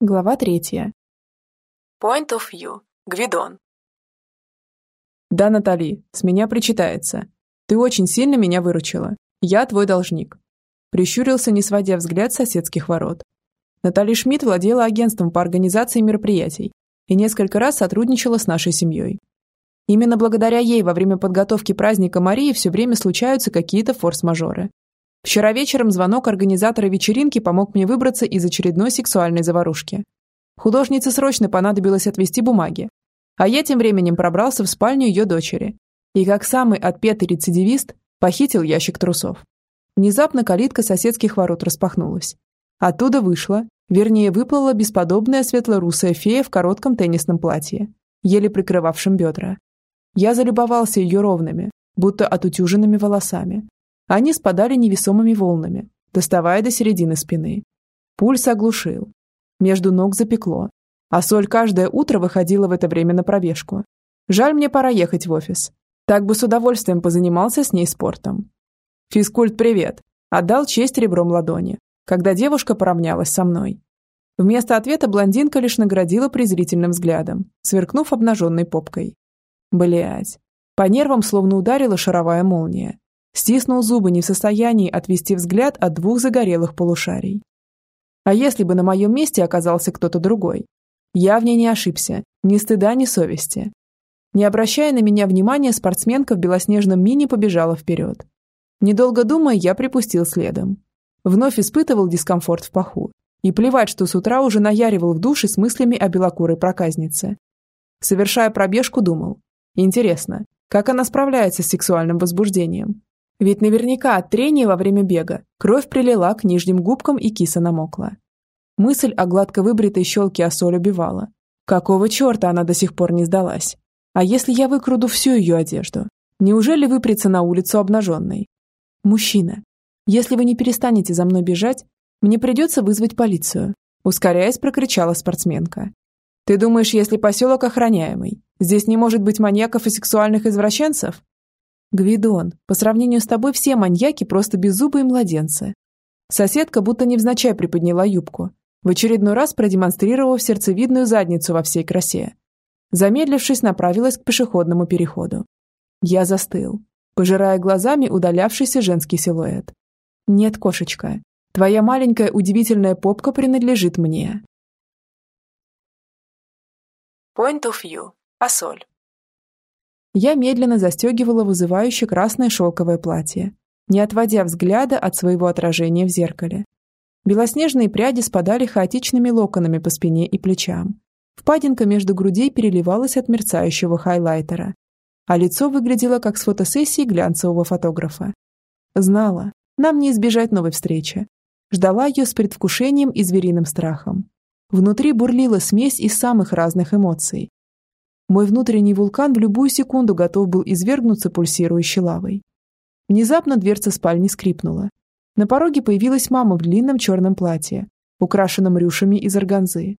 Глава третья. Point of view. Гвидон. Да, Натали, с меня причитается. Ты очень сильно меня выручила. Я твой должник. Прищурился, не сводя взгляд с соседских ворот. Натали Шмидт владела агентством по организации мероприятий и несколько раз сотрудничала с нашей семьей. Именно благодаря ей во время подготовки праздника Марии все время случаются какие-то форс-мажоры. Вчера вечером звонок организатора вечеринки помог мне выбраться из очередной сексуальной заварушки. Художнице срочно понадобилось отвезти бумаги. А я тем временем пробрался в спальню ее дочери. И как самый отпетый рецидивист похитил ящик трусов. Внезапно калитка соседских ворот распахнулась. Оттуда вышла, вернее выплыла бесподобная светло-русая фея в коротком теннисном платье, еле прикрывавшем бедра. Я залюбовался ее ровными, будто отутюженными волосами, они спадали невесомыми волнами, доставая до середины спины. Пульс оглушил. Между ног запекло. А соль каждое утро выходила в это время на пробежку. Жаль, мне пора ехать в офис. Так бы с удовольствием позанимался с ней спортом. «Физкульт, привет!» Отдал честь ребром ладони, когда девушка поравнялась со мной. Вместо ответа блондинка лишь наградила презрительным взглядом, сверкнув обнаженной попкой. Блять. По нервам словно ударила шаровая молния. Стиснул зубы, не в состоянии отвести взгляд от двух загорелых полушарий. А если бы на моем месте оказался кто-то другой? Я в ней не ошибся, ни стыда, ни совести. Не обращая на меня внимания, спортсменка в белоснежном мини побежала вперед. Недолго думая, я припустил следом. Вновь испытывал дискомфорт в паху. И плевать, что с утра уже наяривал в душе с мыслями о белокурой проказнице. Совершая пробежку, думал. Интересно, как она справляется с сексуальным возбуждением? Ведь наверняка от трения во время бега кровь прилила к нижним губкам и киса намокла. Мысль о гладко выбритой щелке Ассоль убивала. Какого черта она до сих пор не сдалась? А если я выкраду всю ее одежду? Неужели выпрется на улицу обнаженной? Мужчина, если вы не перестанете за мной бежать, мне придется вызвать полицию, ускоряясь, прокричала спортсменка. Ты думаешь, если поселок охраняемый, здесь не может быть маньяков и сексуальных извращенцев? Гвидон, по сравнению с тобой все маньяки просто беззубые младенцы. Соседка будто невзначай приподняла юбку, в очередной раз продемонстрировав сердцевидную задницу во всей красе. Замедлившись, направилась к пешеходному переходу. Я застыл, пожирая глазами удалявшийся женский силуэт. «Нет, кошечка, твоя маленькая удивительная попка принадлежит мне». Point of view. Асоль. Я медленно застегивала вызывающее красное шелковое платье, не отводя взгляда от своего отражения в зеркале. Белоснежные пряди спадали хаотичными локонами по спине и плечам. Впадинка между грудей переливалась от мерцающего хайлайтера, а лицо выглядело как с фотосессии глянцевого фотографа. Знала, нам не избежать новой встречи. Ждала ее с предвкушением и звериным страхом. Внутри бурлила смесь из самых разных эмоций. Мой внутренний вулкан в любую секунду готов был извергнуться пульсирующей лавой. Внезапно дверца спальни скрипнула. На пороге появилась мама в длинном черном платье, украшенном рюшами из органзы.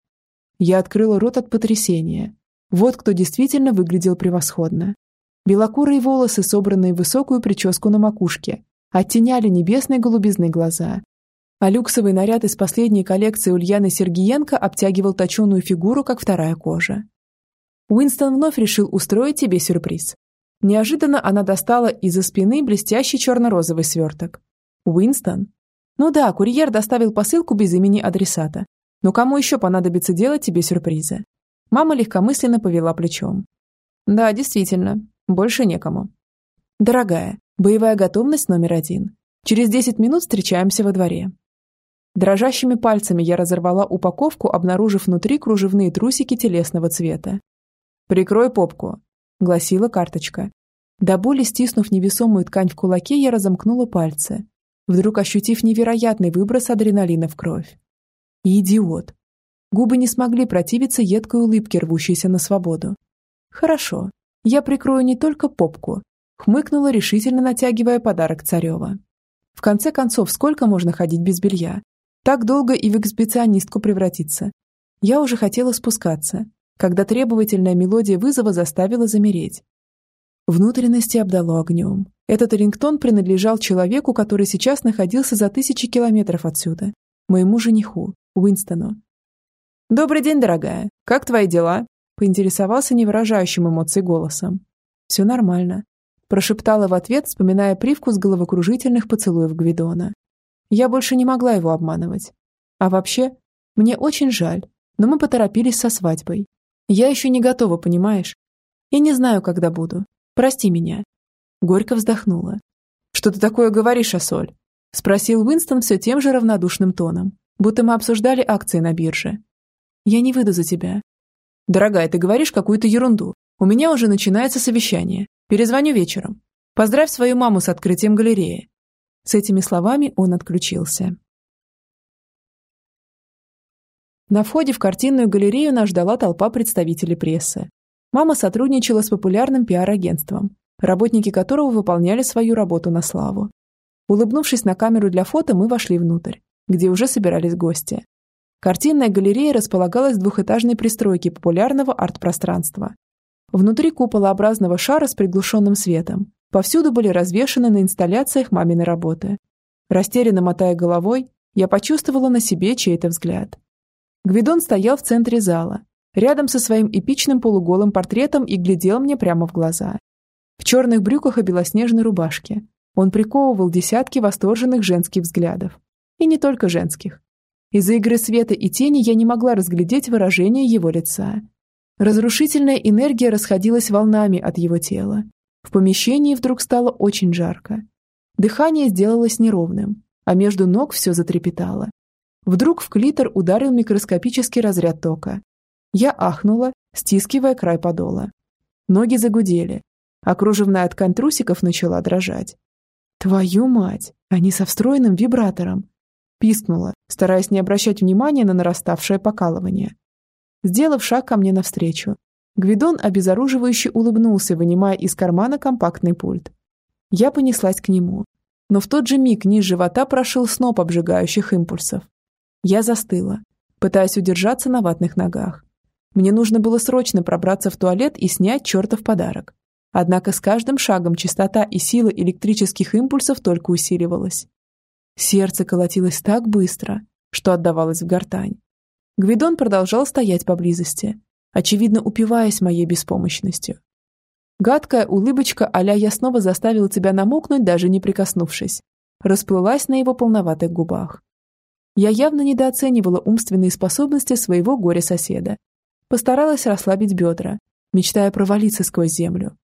Я открыла рот от потрясения. Вот кто действительно выглядел превосходно. Белокурые волосы, собранные в высокую прическу на макушке, оттеняли небесной голубизны глаза. А люксовый наряд из последней коллекции Ульяны Сергиенко обтягивал точеную фигуру, как вторая кожа. Уинстон вновь решил устроить тебе сюрприз. Неожиданно она достала из-за спины блестящий черно-розовый сверток. Уинстон? Ну да, курьер доставил посылку без имени адресата. Но кому еще понадобится делать тебе сюрпризы? Мама легкомысленно повела плечом. Да, действительно, больше некому. Дорогая, боевая готовность номер один. Через 10 минут встречаемся во дворе. Дрожащими пальцами я разорвала упаковку, обнаружив внутри кружевные трусики телесного цвета. «Прикрой попку», — гласила карточка. До боли стиснув невесомую ткань в кулаке, я разомкнула пальцы, вдруг ощутив невероятный выброс адреналина в кровь. идиот. Губы не смогли противиться едкой улыбке, рвущейся на свободу. «Хорошо, я прикрою не только попку», — хмыкнула, решительно натягивая подарок Царева. «В конце концов, сколько можно ходить без белья? Так долго и в эксбиционистку превратиться. Я уже хотела спускаться, когда требовательная мелодия вызова заставила замереть. Внутренности обдало огнем. Этот рингтон принадлежал человеку, который сейчас находился за тысячи километров отсюда. Моему жениху, Уинстону. «Добрый день, дорогая. Как твои дела?» Поинтересовался невыражающим эмоций голосом. «Все нормально», – прошептала в ответ, вспоминая привкус головокружительных поцелуев Гвидона. Я больше не могла его обманывать. А вообще, мне очень жаль, но мы поторопились со свадьбой. Я еще не готова, понимаешь? И не знаю, когда буду. Прости меня». Горько вздохнула. «Что ты такое говоришь, Асоль?» – спросил Уинстон все тем же равнодушным тоном, будто мы обсуждали акции на бирже. «Я не выйду за тебя. «Дорогая, ты говоришь какую-то ерунду. У меня уже начинается совещание. Перезвоню вечером. Поздравь свою маму с открытием галереи». С этими словами он отключился. На входе в картинную галерею нас ждала толпа представителей прессы. Мама сотрудничала с популярным пиар-агентством, работники которого выполняли свою работу на славу. Улыбнувшись на камеру для фото, мы вошли внутрь, где уже собирались гости. Картинная галерея располагалась в двухэтажной пристройке популярного арт-пространства. Внутри куполообразного шара с приглушенным светом повсюду были развешаны на инсталляциях мамины работы. Растерянно мотая головой, я почувствовала на себе чей-то взгляд. Гвидон стоял в центре зала, рядом со своим эпичным полуголым портретом и глядел мне прямо в глаза. В черных брюках и белоснежной рубашке он приковывал десятки восторженных женских взглядов. И не только женских. Из-за игры света и тени я не могла разглядеть выражение его лица. Разрушительная энергия расходилась волнами от его тела. В помещении вдруг стало очень жарко. Дыхание сделалось неровным, а между ног все затрепетало. Вдруг в клитор ударил микроскопический разряд тока. Я ахнула, стискивая край подола. Ноги загудели, а кружевная ткань трусиков начала дрожать. Твою мать, они со встроенным вибратором. Пискнула, стараясь не обращать внимания на нараставшее покалывание. Сделав шаг ко мне навстречу, Гвидон обезоруживающе улыбнулся, вынимая из кармана компактный пульт. Я понеслась к нему, но в тот же миг низ живота прошил сноп обжигающих импульсов. Я застыла, пытаясь удержаться на ватных ногах. Мне нужно было срочно пробраться в туалет и снять чертов подарок. Однако с каждым шагом частота и сила электрических импульсов только усиливалась. Сердце колотилось так быстро, что отдавалось в гортань. Гвидон продолжал стоять поблизости, очевидно упиваясь моей беспомощностью. Гадкая улыбочка а «я снова заставил тебя намокнуть, даже не прикоснувшись», расплылась на его полноватых губах. Я явно недооценивала умственные способности своего горя-соседа. Постаралась расслабить бедра, мечтая провалиться сквозь землю.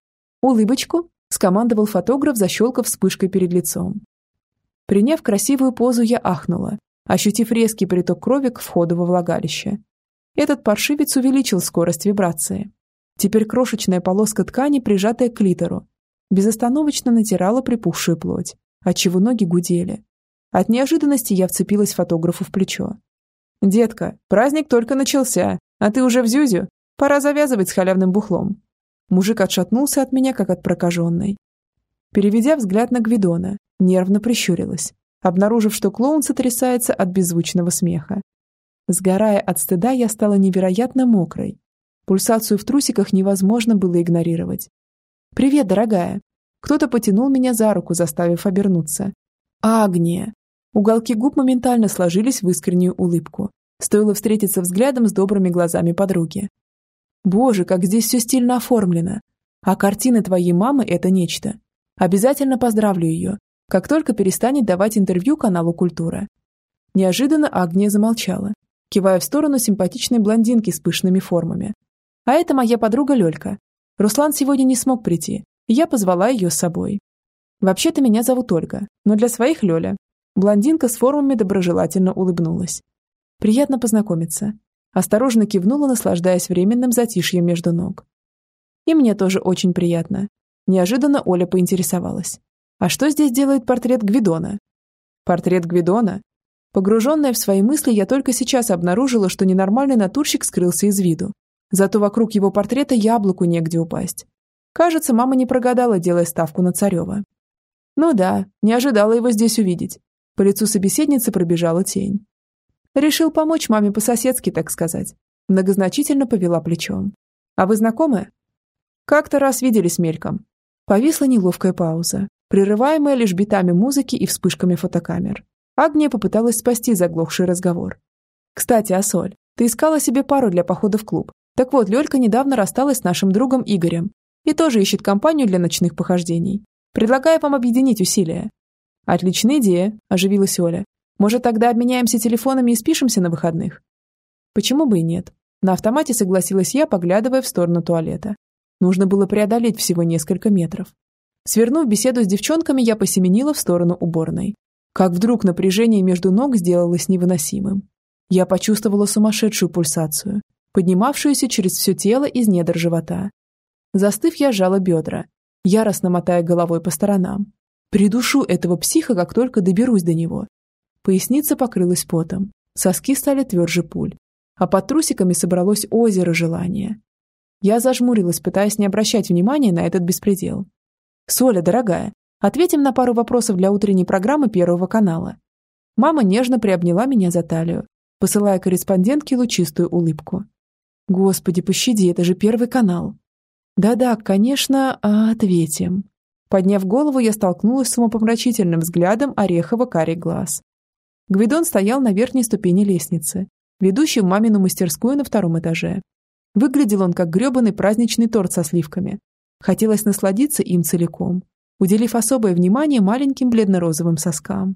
«Улыбочку?» – скомандовал фотограф, защелкав вспышкой перед лицом. Приняв красивую позу, я ахнула, ощутив резкий приток крови к входу во влагалище. Этот паршивец увеличил скорость вибрации. Теперь крошечная полоска ткани, прижатая к клитору, безостановочно натирала припухшую плоть, отчего ноги гудели. От неожиданности я вцепилась фотографу в плечо. «Детка, праздник только начался, а ты уже в зюзю. Пора завязывать с халявным бухлом». Мужик отшатнулся от меня, как от прокаженной. Переведя взгляд на Гвидона, нервно прищурилась, обнаружив, что клоун сотрясается от беззвучного смеха. Сгорая от стыда, я стала невероятно мокрой. Пульсацию в трусиках невозможно было игнорировать. «Привет, дорогая!» Кто-то потянул меня за руку, заставив обернуться. «Агния!» Уголки губ моментально сложились в искреннюю улыбку. Стоило встретиться взглядом с добрыми глазами подруги. «Боже, как здесь все стильно оформлено! А картины твоей мамы – это нечто. Обязательно поздравлю ее, как только перестанет давать интервью каналу «Культура». Неожиданно Агния замолчала, кивая в сторону симпатичной блондинки с пышными формами. А это моя подруга Лёлька. Руслан сегодня не смог прийти, и я позвала ее с собой. Вообще-то меня зовут Ольга, но для своих Лёля. Блондинка с формами доброжелательно улыбнулась. Приятно познакомиться. Осторожно кивнула, наслаждаясь временным затишьем между ног. И мне тоже очень приятно. Неожиданно Оля поинтересовалась. А что здесь делает портрет Гвидона? Портрет Гвидона? Погруженная в свои мысли, я только сейчас обнаружила, что ненормальный натурщик скрылся из виду. Зато вокруг его портрета яблоку негде упасть. Кажется, мама не прогадала, делая ставку на Царева. Ну да, не ожидала его здесь увидеть. По лицу собеседницы пробежала тень. Решил помочь маме по-соседски, так сказать. Многозначительно повела плечом. А вы знакомы? Как-то раз виделись мельком. Повисла неловкая пауза прерываемая лишь битами музыки и вспышками фотокамер. Агния попыталась спасти заглохший разговор. «Кстати, Асоль, Ты искала себе пару для похода в клуб. Так вот, Лёлька недавно рассталась с нашим другом Игорем и тоже ищет компанию для ночных похождений. Предлагаю вам объединить усилия». «Отличная идея», – оживилась Оля. «Может, тогда обменяемся телефонами и спишемся на выходных?» «Почему бы и нет?» На автомате согласилась я, поглядывая в сторону туалета. Нужно было преодолеть всего несколько метров. Свернув беседу с девчонками, я посеменила в сторону уборной. Как вдруг напряжение между ног сделалось невыносимым. Я почувствовала сумасшедшую пульсацию, поднимавшуюся через все тело из недр живота. Застыв, я сжала бедра, яростно мотая головой по сторонам. Придушу этого психа, как только доберусь до него. Поясница покрылась потом, соски стали тверже пуль, а под трусиками собралось озеро желания. Я зажмурилась, пытаясь не обращать внимания на этот беспредел. «Соля, дорогая, ответим на пару вопросов для утренней программы Первого канала». Мама нежно приобняла меня за талию, посылая корреспондентке лучистую улыбку. «Господи, пощади, это же Первый канал». «Да-да, конечно, а ответим». Подняв голову, я столкнулась с умопомрачительным взглядом орехово карий глаз. Гвидон стоял на верхней ступени лестницы, ведущей в мамину мастерскую на втором этаже. Выглядел он как грёбаный праздничный торт со сливками. Хотелось насладиться им целиком, уделив особое внимание маленьким бледно-розовым соскам.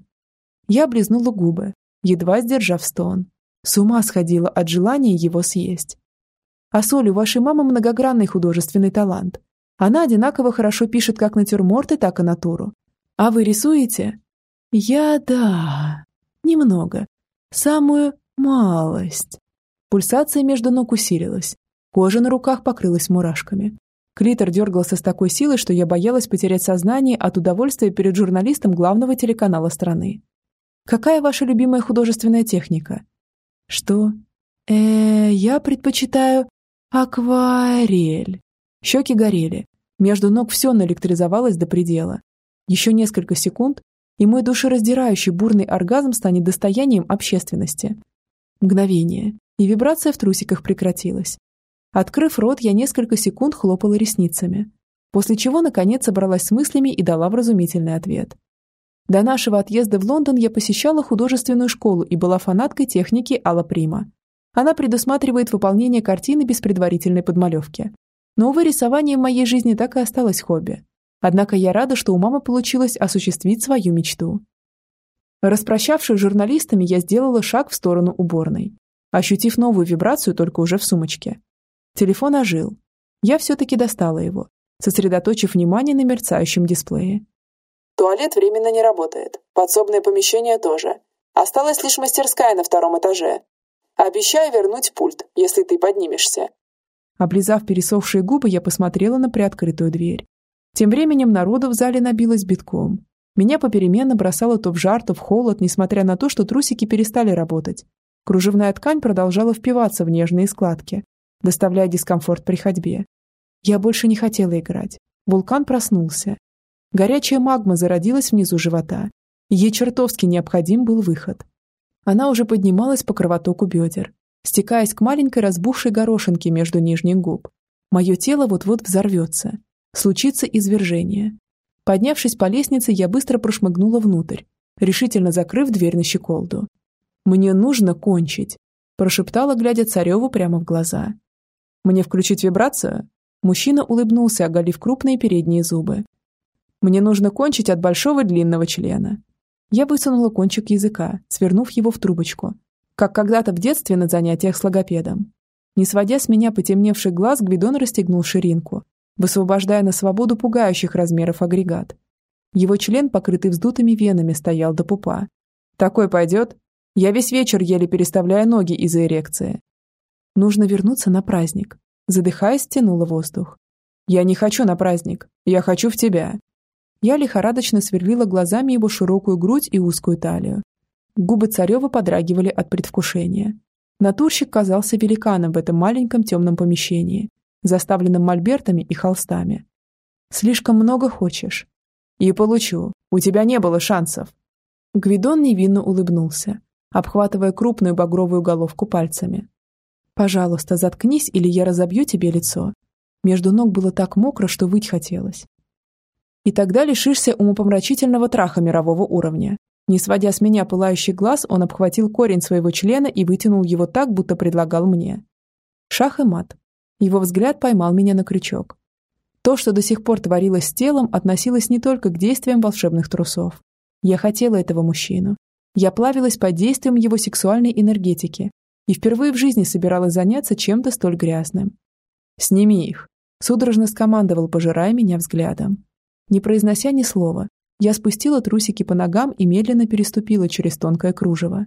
Я облизнула губы, едва сдержав стон. С ума сходила от желания его съесть. А Соль, вашей мамы многогранный художественный талант. Она одинаково хорошо пишет как натюрморты, так и натуру. А вы рисуете? Я да. Немного. Самую малость. Пульсация между ног усилилась. Кожа на руках покрылась мурашками. Клитор дергался с такой силой, что я боялась потерять сознание от удовольствия перед журналистом главного телеканала страны. «Какая ваша любимая художественная техника?» «Что?» э я предпочитаю акварель». Щеки горели. Между ног все наэлектризовалось до предела. Еще несколько секунд, и мой душераздирающий бурный оргазм станет достоянием общественности. Мгновение, и вибрация в трусиках прекратилась. Открыв рот, я несколько секунд хлопала ресницами, после чего, наконец, собралась с мыслями и дала вразумительный ответ. До нашего отъезда в Лондон я посещала художественную школу и была фанаткой техники Алла Прима. Она предусматривает выполнение картины без предварительной подмалевки. Но, увы, рисование в моей жизни так и осталось хобби. Однако я рада, что у мамы получилось осуществить свою мечту. Распрощавшись с журналистами, я сделала шаг в сторону уборной, ощутив новую вибрацию только уже в сумочке. Телефон ожил. Я все-таки достала его, сосредоточив внимание на мерцающем дисплее. Туалет временно не работает. Подсобное помещение тоже. Осталась лишь мастерская на втором этаже. Обещаю вернуть пульт, если ты поднимешься. Облизав пересохшие губы, я посмотрела на приоткрытую дверь. Тем временем народу в зале набилось битком. Меня попеременно бросало то в жар, то в холод, несмотря на то, что трусики перестали работать. Кружевная ткань продолжала впиваться в нежные складки, доставляя дискомфорт при ходьбе. Я больше не хотела играть. Вулкан проснулся. Горячая магма зародилась внизу живота. Ей чертовски необходим был выход. Она уже поднималась по кровотоку бедер, стекаясь к маленькой разбухшей горошинке между нижних губ. Мое тело вот-вот взорвется. Случится извержение. Поднявшись по лестнице, я быстро прошмыгнула внутрь, решительно закрыв дверь на щеколду. «Мне нужно кончить», – прошептала, глядя цареву прямо в глаза. «Мне включить вибрацию?» Мужчина улыбнулся, оголив крупные передние зубы. «Мне нужно кончить от большого длинного члена». Я высунула кончик языка, свернув его в трубочку, как когда-то в детстве на занятиях с логопедом. Не сводя с меня потемневший глаз, Гвидон расстегнул ширинку, высвобождая на свободу пугающих размеров агрегат. Его член, покрытый вздутыми венами, стоял до пупа. «Такой пойдет?» Я весь вечер еле переставляя ноги из-за эрекции. Нужно вернуться на праздник. Задыхаясь, тянула воздух. Я не хочу на праздник. Я хочу в тебя. Я лихорадочно сверлила глазами его широкую грудь и узкую талию. Губы Царева подрагивали от предвкушения. Натурщик казался великаном в этом маленьком темном помещении, заставленном мольбертами и холстами. «Слишком много хочешь?» «И получу. У тебя не было шансов». Гвидон невинно улыбнулся, обхватывая крупную багровую головку пальцами. «Пожалуйста, заткнись, или я разобью тебе лицо». Между ног было так мокро, что выть хотелось. И тогда лишишься умопомрачительного траха мирового уровня. Не сводя с меня пылающий глаз, он обхватил корень своего члена и вытянул его так, будто предлагал мне. Шах и мат. Его взгляд поймал меня на крючок. То, что до сих пор творилось с телом, относилось не только к действиям волшебных трусов. Я хотела этого мужчину. Я плавилась под действием его сексуальной энергетики и впервые в жизни собиралась заняться чем-то столь грязным. «Сними их», — судорожно скомандовал, пожирая меня взглядом. Не произнося ни слова, я спустила трусики по ногам и медленно переступила через тонкое кружево.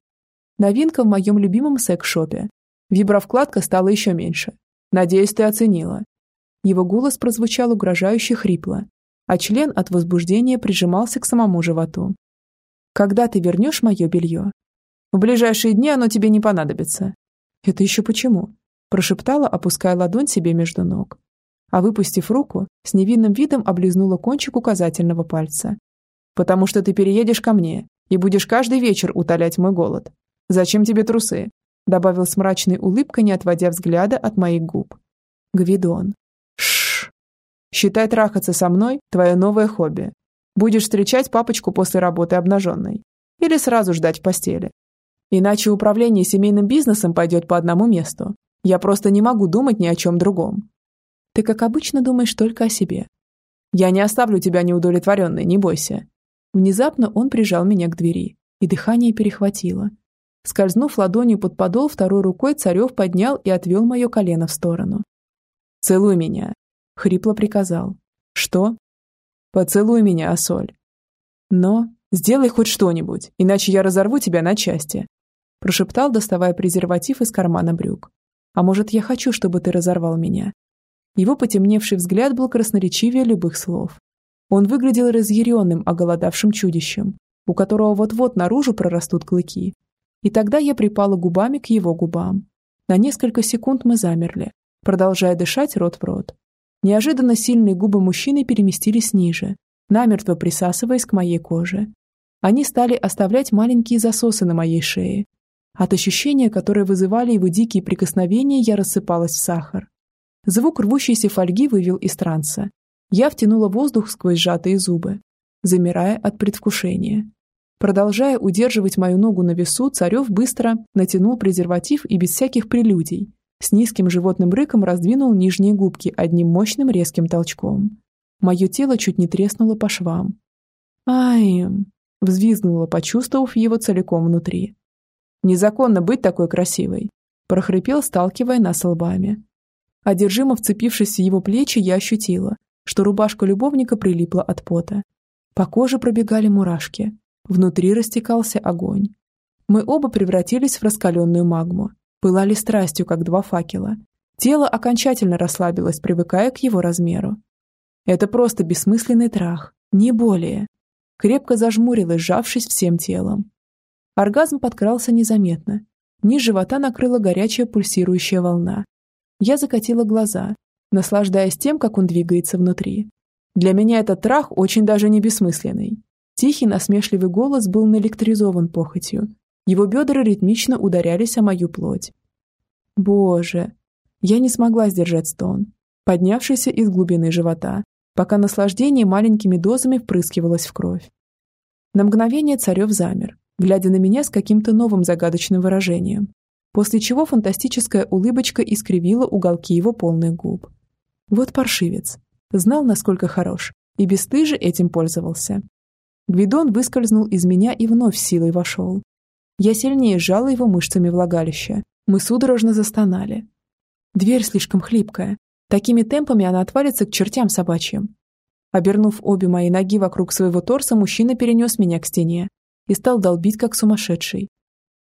Новинка в моем любимом секс-шопе. Вибровкладка стала еще меньше. Надеюсь, ты оценила. Его голос прозвучал угрожающе хрипло, а член от возбуждения прижимался к самому животу. «Когда ты вернешь мое белье?» «В ближайшие дни оно тебе не понадобится». «Это еще почему?» прошептала, опуская ладонь себе между ног. А выпустив руку, с невинным видом облизнула кончик указательного пальца потому что ты переедешь ко мне и будешь каждый вечер утолять мой голод. Зачем тебе трусы?» добавил с мрачной улыбкой, не отводя взгляда от моих губ. Гвидон. Шш. Считай трахаться со мной твое новое хобби. Будешь встречать папочку после работы обнаженной. Или сразу ждать в постели. Иначе управление семейным бизнесом пойдет по одному месту. Я просто не могу думать ни о чем другом. Ты, как обычно, думаешь только о себе. Я не оставлю тебя неудовлетворенной, не бойся. Внезапно он прижал меня к двери, и дыхание перехватило. Скользнув ладонью под подол, второй рукой Царев поднял и отвел мое колено в сторону. «Целуй меня», — хрипло приказал. «Что?» «Поцелуй меня, Асоль». «Но сделай хоть что-нибудь, иначе я разорву тебя на части», — прошептал, доставая презерватив из кармана брюк. «А может, я хочу, чтобы ты разорвал меня?» Его потемневший взгляд был красноречивее любых слов. Он выглядел разъяренным, оголодавшим чудищем, у которого вот-вот наружу прорастут клыки. И тогда я припала губами к его губам. На несколько секунд мы замерли, продолжая дышать рот в рот. Неожиданно сильные губы мужчины переместились ниже, намертво присасываясь к моей коже. Они стали оставлять маленькие засосы на моей шее. От ощущения, которое вызывали его дикие прикосновения, я рассыпалась в сахар. Звук рвущейся фольги вывел из транса, я втянула воздух сквозь сжатые зубы, замирая от предвкушения. Продолжая удерживать мою ногу на весу, Царев быстро натянул презерватив и без всяких прелюдий, с низким животным рыком раздвинул нижние губки одним мощным резким толчком. Мое тело чуть не треснуло по швам. «Ай!» – взвизгнула, почувствовав его целиком внутри. «Незаконно быть такой красивой!» – прохрипел, сталкивая нас лбами. Одержимо вцепившись в его плечи, я ощутила, что рубашка любовника прилипла от пота. По коже пробегали мурашки. Внутри растекался огонь. Мы оба превратились в раскаленную магму. Пылали страстью, как два факела. Тело окончательно расслабилось, привыкая к его размеру. Это просто бессмысленный трах, не более. Крепко зажмурилась, сжавшись всем телом. Оргазм подкрался незаметно. Низ живота накрыла горячая пульсирующая волна. Я закатила глаза, наслаждаясь тем, как он двигается внутри. Для меня этот трах очень даже не бессмысленный. Тихий насмешливый голос был наэлектризован похотью. Его бедра ритмично ударялись о мою плоть. Боже! Я не смогла сдержать стон, поднявшийся из глубины живота, пока наслаждение маленькими дозами впрыскивалось в кровь. На мгновение Царев замер, глядя на меня с каким-то новым загадочным выражением, после чего фантастическая улыбочка искривила уголки его полных губ. Вот паршивец. Знал, насколько хорош, и бесстыже этим пользовался. Гвидон выскользнул из меня и вновь силой вошел. Я сильнее сжала его мышцами влагалища. Мы судорожно застонали. Дверь слишком хлипкая. Такими темпами она отвалится к чертям собачьим. Обернув обе мои ноги вокруг своего торса, мужчина перенес меня к стене и стал долбить, как сумасшедший.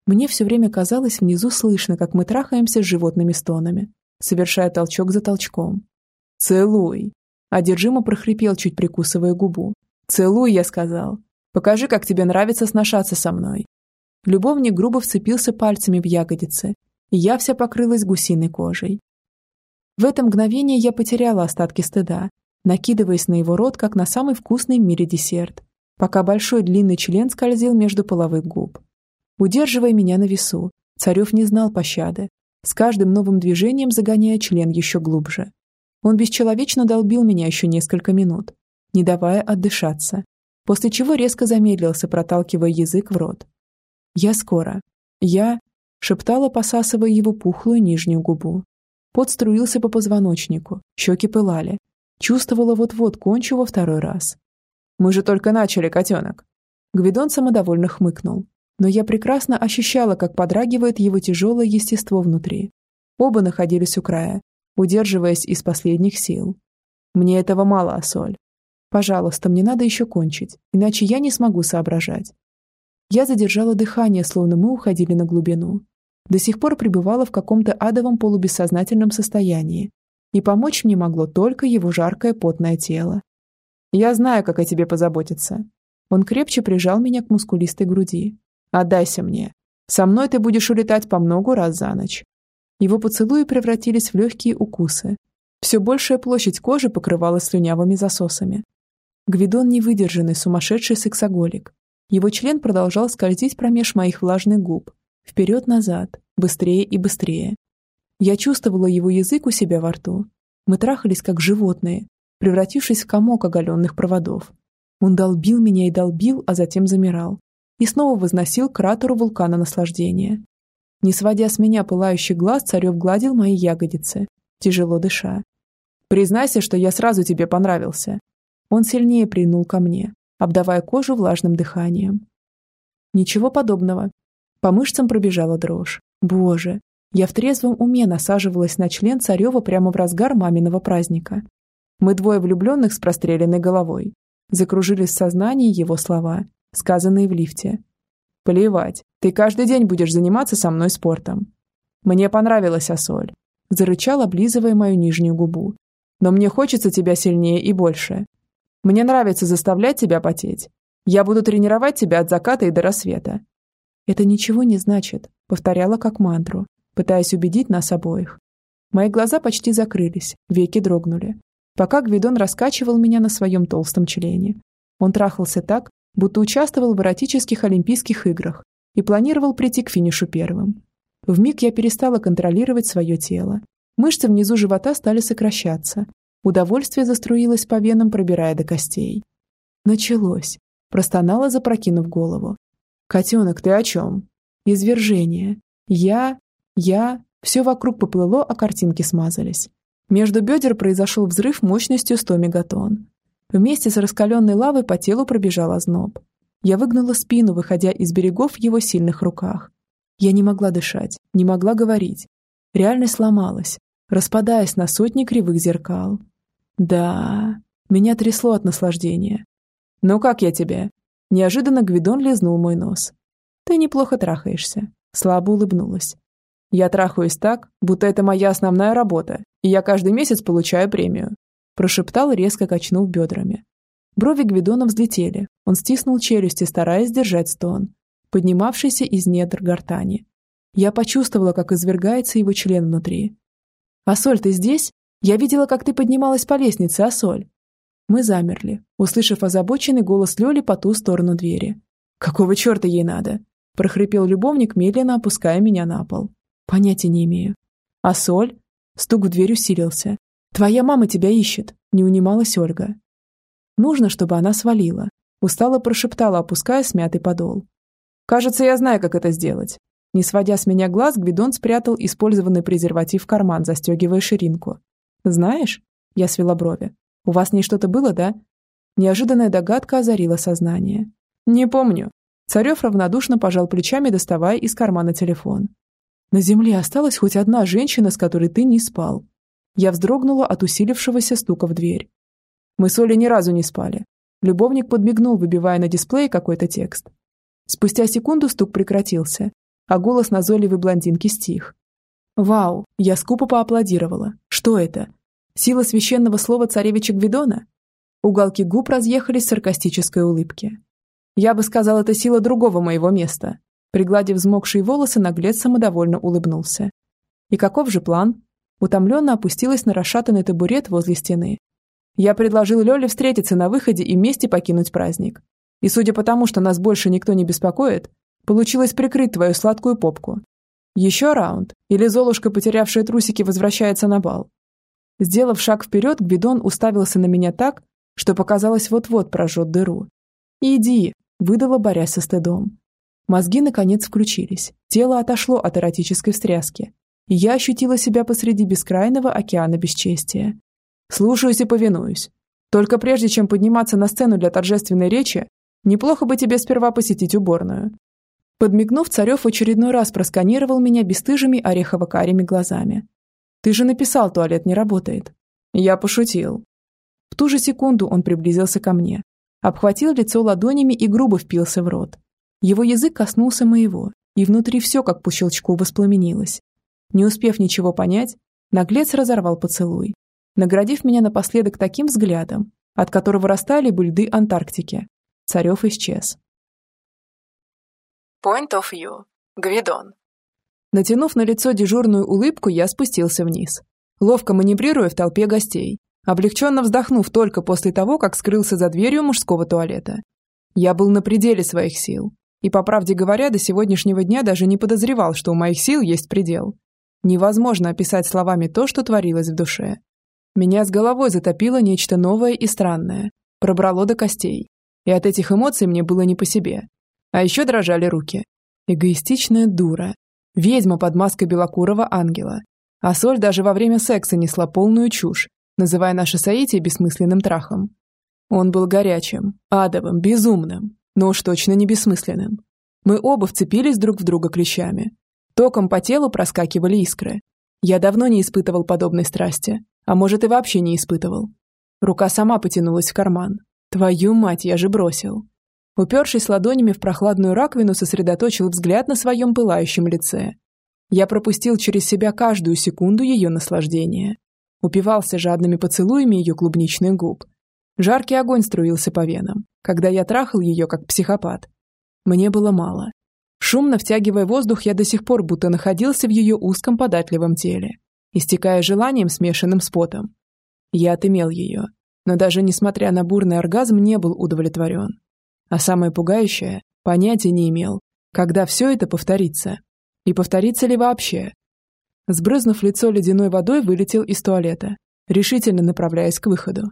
Мне все время казалось, внизу слышно, как мы трахаемся с животными стонами, совершая толчок за толчком. «Целуй!» Одержимо прохрипел, чуть прикусывая губу. «Целуй!» я сказал. «Покажи, как тебе нравится сношаться со мной». Любовник грубо вцепился пальцами в ягодицы, и я вся покрылась гусиной кожей. В это мгновение я потеряла остатки стыда, накидываясь на его рот, как на самый вкусный в мире десерт, пока большой длинный член скользил между половых губ. Удерживая меня на весу, Царев не знал пощады, с каждым новым движением загоняя член еще глубже. Он бесчеловечно долбил меня еще несколько минут, не давая отдышаться, после чего резко замедлился, проталкивая язык в рот. «Я скоро. Я...» — шептала, посасывая его пухлую нижнюю губу. Пот струился по позвоночнику, щеки пылали. Чувствовала вот-вот кончу во второй раз. «Мы же только начали, котенок!» Гвидон самодовольно хмыкнул, но я прекрасно ощущала, как подрагивает его тяжелое естество внутри. Оба находились у края, удерживаясь из последних сил. «Мне этого мало, Асоль. Пожалуйста, мне надо еще кончить, иначе я не смогу соображать. Я задержала дыхание, словно мы уходили на глубину. До сих пор пребывала в каком-то адовом полубессознательном состоянии, и помочь мне могло только его жаркое потное тело. «Я знаю, как о тебе позаботиться». Он крепче прижал меня к мускулистой груди. «Отдайся мне. Со мной ты будешь улетать по многу раз за ночь». Его поцелуи превратились в легкие укусы. Все большая площадь кожи покрывалась слюнявыми засосами, Гвидон невыдержанный, сумасшедший сексоголик. Его член продолжал скользить промеж моих влажных губ. Вперед-назад, быстрее и быстрее. Я чувствовала его язык у себя во рту. Мы трахались как животные, превратившись в комок оголенных проводов. Он долбил меня и долбил, а затем замирал. И снова возносил кратеру вулкана наслаждения. Не сводя с меня пылающий глаз, Царев гладил мои ягодицы, тяжело дыша. «Признайся, что я сразу тебе понравился», он сильнее прильнул ко мне, обдавая кожу влажным дыханием. Ничего подобного. По мышцам пробежала дрожь. Боже, я в трезвом уме насаживалась на член Царева прямо в разгар маминого праздника. Мы двое влюбленных с простреленной головой. Закружились в сознании его слова, сказанные в лифте. «Плевать, ты каждый день будешь заниматься со мной спортом». «Мне понравилась Асоль», – зарычал, облизывая мою нижнюю губу. «Но мне хочется тебя сильнее и больше. Мне нравится заставлять тебя потеть. Я буду тренировать тебя от заката и до рассвета». «Это ничего не значит», — повторяла как мантру, пытаясь убедить нас обоих. Мои глаза почти закрылись, веки дрогнули. Пока Гвидон раскачивал меня на своем толстом члене. Он трахался так, будто участвовал в эротических Олимпийских играх и планировал прийти к финишу первым. Вмиг я перестала контролировать свое тело. Мышцы внизу живота стали сокращаться, Удовольствие заструилось по венам, пробирая до костей. Началось. Простонала, запрокинув голову. «Котенок, ты о чем?» «Извержение. Я... Я...» Все вокруг поплыло, а картинки смазались. Между бедер произошел взрыв мощностью 100 мегатонн. Вместе с раскаленной лавой по телу пробежал озноб. Я выгнула спину, выходя из берегов в его сильных руках. Я не могла дышать, не могла говорить. Реальность сломалась, распадаясь на сотни кривых зеркал. Да, меня трясло от наслаждения. «Ну как я тебе?» Неожиданно Гвидон лизнул мой нос. «Ты неплохо трахаешься», слабо улыбнулась. «Я трахаюсь так, будто это моя основная работа, и я каждый месяц получаю премию», прошептал, резко качнув бедрами. Брови Гвидона взлетели, он стиснул челюсти, стараясь держать стон, поднимавшийся из недр гортани. Я почувствовала, как извергается его член внутри, «Асоль, ты здесь? Я видела, как ты поднималась по лестнице, Асоль». Мы замерли, услышав озабоченный голос Лёли по ту сторону двери. «Какого черта ей надо?» – прохрипел любовник, медленно опуская меня на пол. «Понятия не имею». «Асоль?» Стук в дверь усилился. «Твоя мама тебя ищет», – не унималась Ольга. «Нужно, чтобы она свалила», – устало прошептала, опуская смятый подол. «Кажется, я знаю, как это сделать. Не сводя с меня глаз, Гвидон спрятал использованный презерватив в карман, застегивая ширинку. «Знаешь?» – я свела брови. «У вас с ней что-то было, да?» Неожиданная догадка озарила сознание. «Не помню». Царев равнодушно пожал плечами, доставая из кармана телефон. «На земле осталась хоть одна женщина, с которой ты не спал». Я вздрогнула от усилившегося стука в дверь. Мы с Олей ни разу не спали. Любовник подмигнул, выбивая на дисплее какой-то текст. Спустя секунду стук прекратился, а голос назойливой блондинки стих. «Вау!» Я скупо поаплодировала. «Что это? Сила священного слова царевича Гвидона?» Уголки губ разъехались в саркастической улыбке. «Я бы сказал, это сила другого моего места». Пригладив взмокшие волосы, наглец самодовольно улыбнулся. «И каков же план?» Утомленно опустилась на расшатанный табурет возле стены. Я предложил Лёле встретиться на выходе и вместе покинуть праздник. И судя по тому, что нас больше никто не беспокоит, Получилось прикрыть твою сладкую попку. Еще раунд, или Золушка, потерявшая трусики, возвращается на бал. Сделав шаг вперед, Гвидон уставился на меня так, что показалось вот-вот прожжет дыру. «Иди», – выдала, борясь со стыдом. Мозги, наконец, включились. Тело отошло от эротической встряски. И я ощутила себя посреди бескрайного океана бесчестия. Слушаюсь и повинуюсь. Только прежде чем подниматься на сцену для торжественной речи, неплохо бы тебе сперва посетить уборную. Подмигнув, Царев в очередной раз просканировал меня бесстыжими орехово-карими глазами. «Ты же написал, туалет не работает». Я пошутил. В ту же секунду он приблизился ко мне, обхватил лицо ладонями и грубо впился в рот. Его язык коснулся моего, и внутри все как по щелчку воспламенилось. Не успев ничего понять, наглец разорвал поцелуй, наградив меня напоследок таким взглядом, от которого растали бы льды Антарктики. Царев исчез. Point of view. Гвидон. Натянув на лицо дежурную улыбку, я спустился вниз, ловко маневрируя в толпе гостей, облегченно вздохнув только после того, как скрылся за дверью мужского туалета. Я был на пределе своих сил, и, по правде говоря, до сегодняшнего дня даже не подозревал, что у моих сил есть предел. Невозможно описать словами то, что творилось в душе. Меня с головой затопило нечто новое и странное. Пробрало до костей. И от этих эмоций мне было не по себе. А еще дрожали руки. Эгоистичная дура. Ведьма под маской белокурого ангела. А Соль даже во время секса несла полную чушь, называя наше соитие бессмысленным трахом. Он был горячим, адовым, безумным, но уж точно не бессмысленным. Мы оба вцепились друг в друга клещами. Током по телу проскакивали искры. Я давно не испытывал подобной страсти, а может и вообще не испытывал. Рука сама потянулась в карман. Твою мать, я же бросил. Упершись ладонями в прохладную раковину, сосредоточил взгляд на своем пылающем лице. Я пропустил через себя каждую секунду ее наслаждения. Упивался жадными поцелуями ее клубничных губ. Жаркий огонь струился по венам, когда я трахал ее как психопат. Мне было мало. Шумно втягивая воздух, я до сих пор будто находился в ее узком податливом теле истекая желанием, смешанным с потом. Я отымел ее, но даже несмотря на бурный оргазм, не был удовлетворен. А самое пугающее, понятия не имел, когда все это повторится. И повторится ли вообще? Сбрызнув лицо ледяной водой, вылетел из туалета, решительно направляясь к выходу.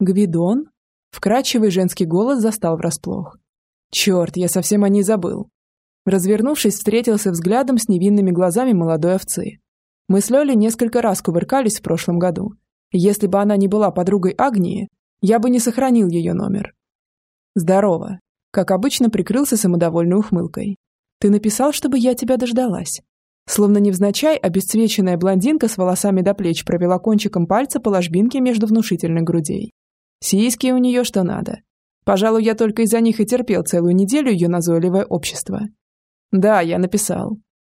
«Гвидон?» Вкрадчивый женский голос застал врасплох. «Черт, я совсем о ней забыл». Развернувшись, встретился взглядом с невинными глазами молодой овцы. Мы с Лёлей несколько раз кувыркались в прошлом году. Если бы она не была подругой Агнии, я бы не сохранил ее номер. Здорово. Как обычно, прикрылся самодовольной ухмылкой. Ты написал, чтобы я тебя дождалась. Словно невзначай, обесцвеченная блондинка с волосами до плеч провела кончиком пальца по ложбинке между внушительных грудей. Сиськи у нее что надо. Пожалуй, я только из-за них и терпел целую неделю ее назойливое общество. Да, я написал.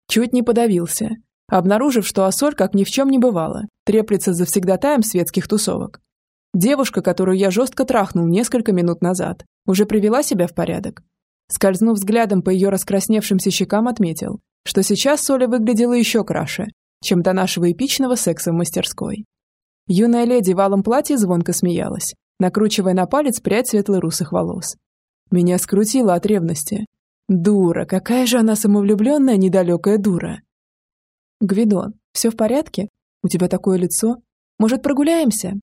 Чуть не подавился, обнаружив, что Ассоль, как ни в чем не бывало, треплется за всегдатаем светских тусовок. Девушка, которую я жестко трахнул несколько минут назад, уже привела себя в порядок. Скользнув взглядом по ее раскрасневшимся щекам, отметил, что сейчас Соля выглядела еще краше, чем до нашего эпичного секса в мастерской. Юная леди в алом платье звонко смеялась, накручивая на палец прядь светло-русых волос. Меня скрутило от ревности. Дура, какая же она самовлюбленная, недалекая дура. «Гвидон, все в порядке? У тебя такое лицо? Может, прогуляемся?»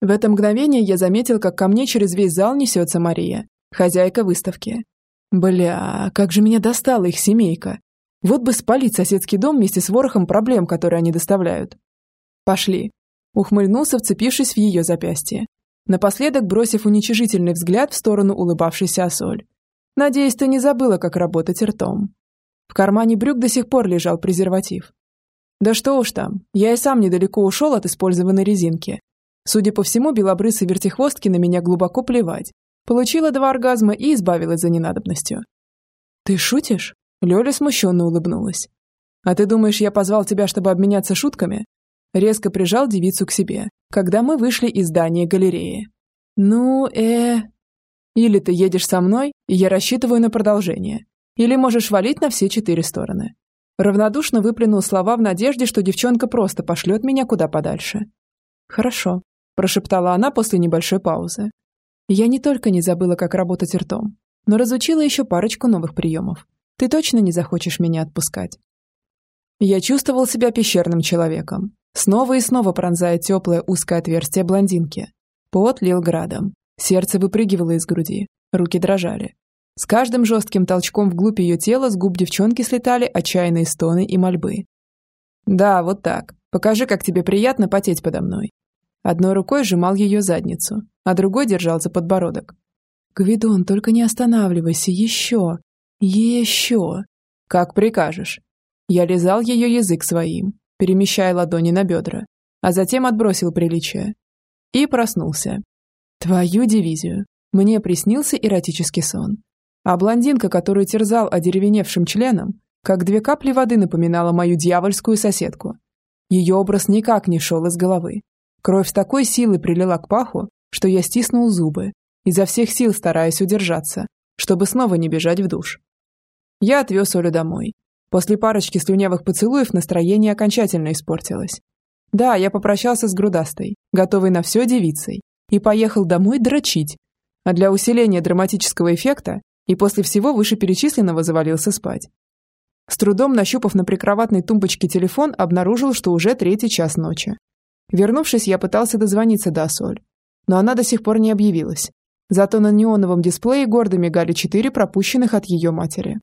В это мгновение я заметил, как ко мне через весь зал несется Мария, хозяйка выставки. Бля, как же меня достала их семейка. Вот бы спалить соседский дом вместе с ворохом проблем, которые они доставляют. Пошли. Ухмыльнулся, вцепившись в ее запястье. Напоследок бросив уничижительный взгляд в сторону улыбавшейся Асоль. Надеюсь, ты не забыла, как работать ртом. В кармане брюк до сих пор лежал презерватив. Да что уж там, я и сам недалеко ушел от использованной резинки. Судя по всему, белобрысой вертихвостки на меня глубоко плевать. Получила два оргазма и избавилась за ненадобностью. «Ты шутишь?» Лёля смущенно улыбнулась. «А ты думаешь, я позвал тебя, чтобы обменяться шутками?» Резко прижал девицу к себе, когда мы вышли из здания галереи. «Ну, э...» «Или ты едешь со мной, и я рассчитываю на продолжение. Или можешь валить на все четыре стороны. Равнодушно выплюнул слова в надежде, что девчонка просто пошлет меня куда подальше. «Хорошо», – прошептала она после небольшой паузы. «Я не только не забыла, как работать ртом, но разучила еще парочку новых приемов. Ты точно не захочешь меня отпускать?» Я чувствовал себя пещерным человеком, снова и снова пронзая теплое узкое отверстие блондинки. Пот лил градом, сердце выпрыгивало из груди, руки дрожали. С каждым жестким толчком вглубь ее тела с губ девчонки слетали отчаянные стоны и мольбы. «Да, вот так. Покажи, как тебе приятно потеть подо мной». Одной рукой сжимал ее задницу, а другой держал за подбородок. «Гвидон, только не останавливайся, еще! Еще!» «Как прикажешь». Я лизал ее язык своим, перемещая ладони на бедра, а затем отбросил приличие. И проснулся. Твою дивизию. Мне приснился эротический сон. А блондинка, которую терзал одеревеневшим членом, как две капли воды напоминала мою дьявольскую соседку. Ее образ никак не шел из головы. Кровь с такой силой прилила к паху, что я стиснул зубы, изо всех сил стараясь удержаться, чтобы снова не бежать в душ. Я отвез Олю домой. После парочки слюнявых поцелуев настроение окончательно испортилось. Да, я попрощался с грудастой, готовой на все девицей, и поехал домой дрочить. А для усиления драматического эффекта и после всего вышеперечисленного завалился спать. С трудом нащупав на прикроватной тумбочке телефон, обнаружил, что уже третий час ночи. Вернувшись, я пытался дозвониться до Соль, но она до сих пор не объявилась. Зато на неоновом дисплее гордо мигали четыре пропущенных от ее матери.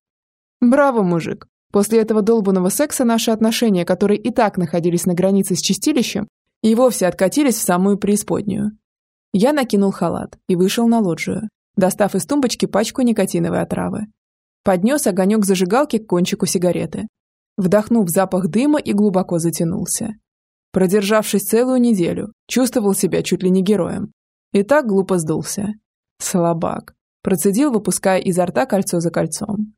Браво, мужик! После этого долбанного секса наши отношения, которые и так находились на границе с чистилищем, и вовсе откатились в самую преисподнюю. Я накинул халат и вышел на лоджию, достав из тумбочки пачку никотиновой отравы. Поднес огонек зажигалки к кончику сигареты. Вдохнув запах дыма и глубоко затянулся. Продержавшись целую неделю, чувствовал себя чуть ли не героем. И так глупо сдулся. Слабак. Процедил, выпуская изо рта кольцо за кольцом.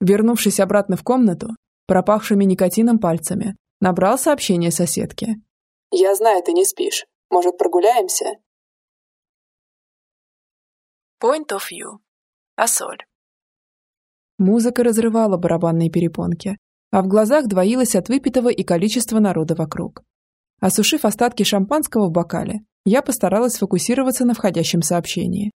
Вернувшись обратно в комнату, пропахшими никотином пальцами, набрал сообщение соседке. «Я знаю, ты не спишь. Может, прогуляемся?» Point of view. Асоль. Музыка разрывала барабанные перепонки, а в глазах двоилось от выпитого и количества народа вокруг. Осушив остатки шампанского в бокале, я постаралась сфокусироваться на входящем сообщении.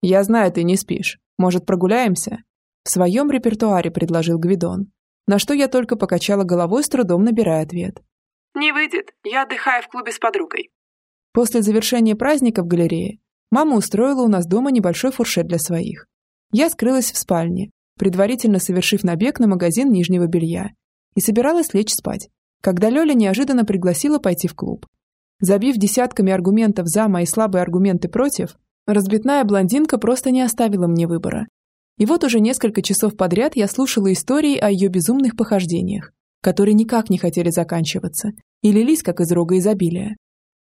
«Я знаю, ты не спишь. Может, прогуляемся?» В своем репертуаре предложил Гвидон, на что я только покачала головой, с трудом набирая ответ. «Не выйдет. Я отдыхаю в клубе с подругой». После завершения праздника в галерее Мама устроила у нас дома небольшой фуршет для своих. Я скрылась в спальне, предварительно совершив набег на магазин нижнего белья, и собиралась лечь спать, когда Лёля неожиданно пригласила пойти в клуб. Забив десятками аргументов за мои слабые аргументы против, разбитная блондинка просто не оставила мне выбора. И вот уже несколько часов подряд я слушала истории о ее безумных похождениях, которые никак не хотели заканчиваться и лились как из рога изобилия.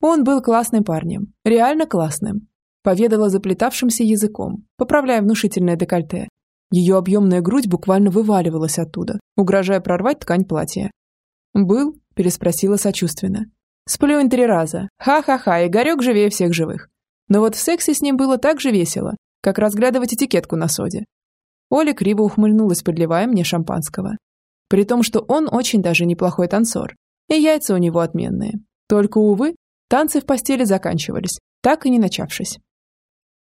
Он был классным парнем, реально классным, Поведала заплетавшимся языком, поправляя внушительное декольте. Ее объемная грудь буквально вываливалась оттуда, угрожая прорвать ткань платья. «Был?» – переспросила сочувственно. «Сплюнь три раза. Ха-ха-ха, Игорек живее всех живых. Но вот в сексе с ним было так же весело, как разглядывать этикетку на соде». Оля криво ухмыльнулась, подливая мне шампанского. При том, что он очень даже неплохой танцор, и яйца у него отменные. Только, увы, танцы в постели заканчивались, так и не начавшись.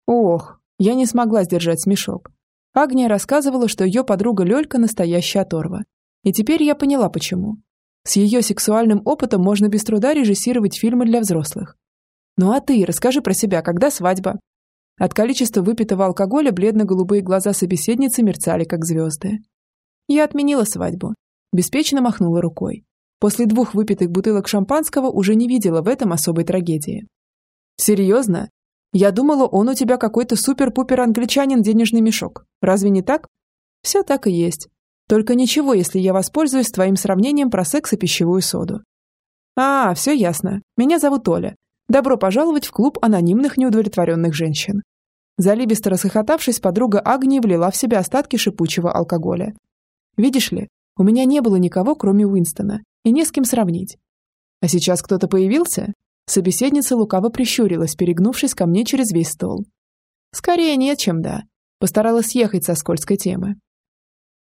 Ох, я не смогла сдержать смешок. Агния рассказывала, что ее подруга Лёлька настоящая оторва. И теперь я поняла, почему. С ее сексуальным опытом можно без труда режиссировать фильмы для взрослых. Ну а ты, расскажи про себя, когда свадьба? От количества выпитого алкоголя бледно-голубые глаза собеседницы мерцали, как звезды. Я отменила свадьбу. Беспечно махнула рукой. После двух выпитых бутылок шампанского уже не видела в этом особой трагедии. Серьезно? Я думала, он у тебя какой-то супер-пупер англичанин денежный мешок. Разве не так? Все так и есть. Только ничего, если я воспользуюсь твоим сравнением про секс и пищевую соду. А, все ясно. Меня зовут Оля. Добро пожаловать в клуб анонимных неудовлетворенных женщин. Залибисто расхохотавшись, подруга Агнии влила в себя остатки шипучего алкоголя. Видишь ли, у меня не было никого, кроме Уинстона, и не с кем сравнить. А сейчас кто-то появился? Собеседница лукаво прищурилась, перегнувшись ко мне через весь стол. «Скорее нет, чем да». Постаралась съехать со скользкой темы.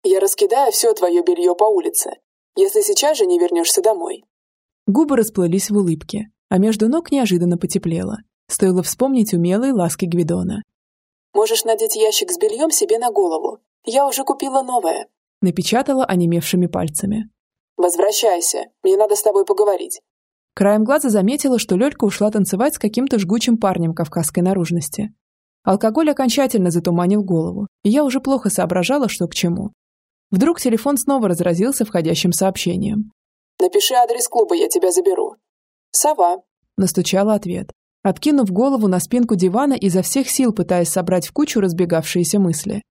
«Я раскидаю все твое белье по улице, если сейчас же не вернешься домой». Губы расплылись в улыбке, а между ног неожиданно потеплело. Стоило вспомнить умелые ласки Гвидона. «Можешь надеть ящик с бельем себе на голову. Я уже купила новое», напечатала онемевшими пальцами. «Возвращайся, мне надо с тобой поговорить. Краем глаза заметила, что Лёлька ушла танцевать с каким-то жгучим парнем кавказской наружности. Алкоголь окончательно затуманил голову, и я уже плохо соображала, что к чему. Вдруг телефон снова разразился входящим сообщением. «Напиши адрес клуба, я тебя заберу». «Сова», – настучала ответ. Откинув голову на спинку дивана, изо всех сил пытаясь собрать в кучу разбегавшиеся мысли.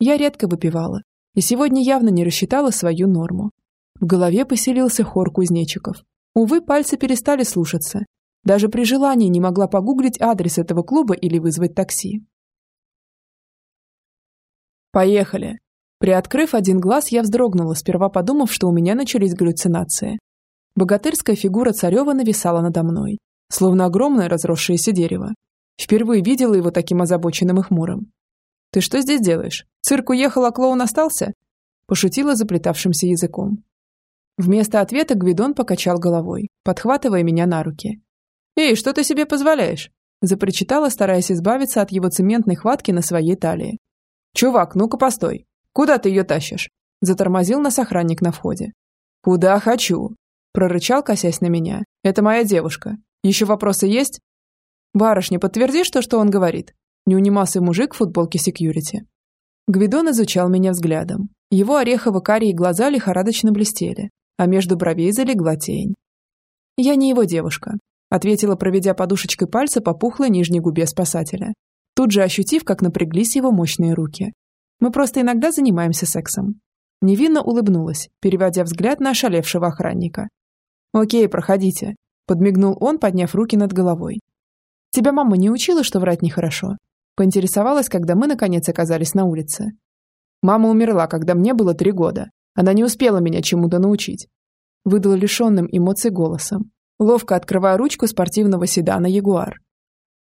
Я редко выпивала, и сегодня явно не рассчитала свою норму. В голове поселился хор кузнечиков. Увы, пальцы перестали слушаться. Даже при желании не могла погуглить адрес этого клуба или вызвать такси. «Поехали!» Приоткрыв один глаз, я вздрогнула, сперва подумав, что у меня начались галлюцинации. Богатырская фигура Царева нависала надо мной, словно огромное разросшееся дерево. Впервые видела его таким озабоченным и хмурым. «Ты что здесь делаешь? Цирк уехал, а клоун остался?» Пошутила заплетавшимся языком. Вместо ответа Гвидон покачал головой, подхватывая меня на руки. «Эй, что ты себе позволяешь?» запричитала, стараясь избавиться от его цементной хватки на своей талии. «Чувак, ну-ка постой. Куда ты ее тащишь?» Затормозил нас охранник на входе. «Куда хочу?» Прорычал, косясь на меня. «Это моя девушка. Еще вопросы есть?» «Барышня, подтверди, что, что он говорит?» Не унимался мужик в футболке секьюрити. Гвидон изучал меня взглядом. Его орехово-карие глаза лихорадочно блестели, а между бровей залегла тень. «Я не его девушка», ответила, проведя подушечкой пальца по пухлой нижней губе спасателя, тут же ощутив, как напряглись его мощные руки. Мы просто иногда занимаемся сексом». Невинно улыбнулась, переводя взгляд на ошалевшего охранника. «Окей, проходите», – подмигнул он, подняв руки над головой. «Тебя мама не учила, что врать нехорошо?» Поинтересовалась, когда мы, наконец, оказались на улице. «Мама умерла, когда мне было три года. Она не успела меня чему-то научить». Выдала лишенным эмоций голосом, ловко открывая ручку спортивного седана «Ягуар».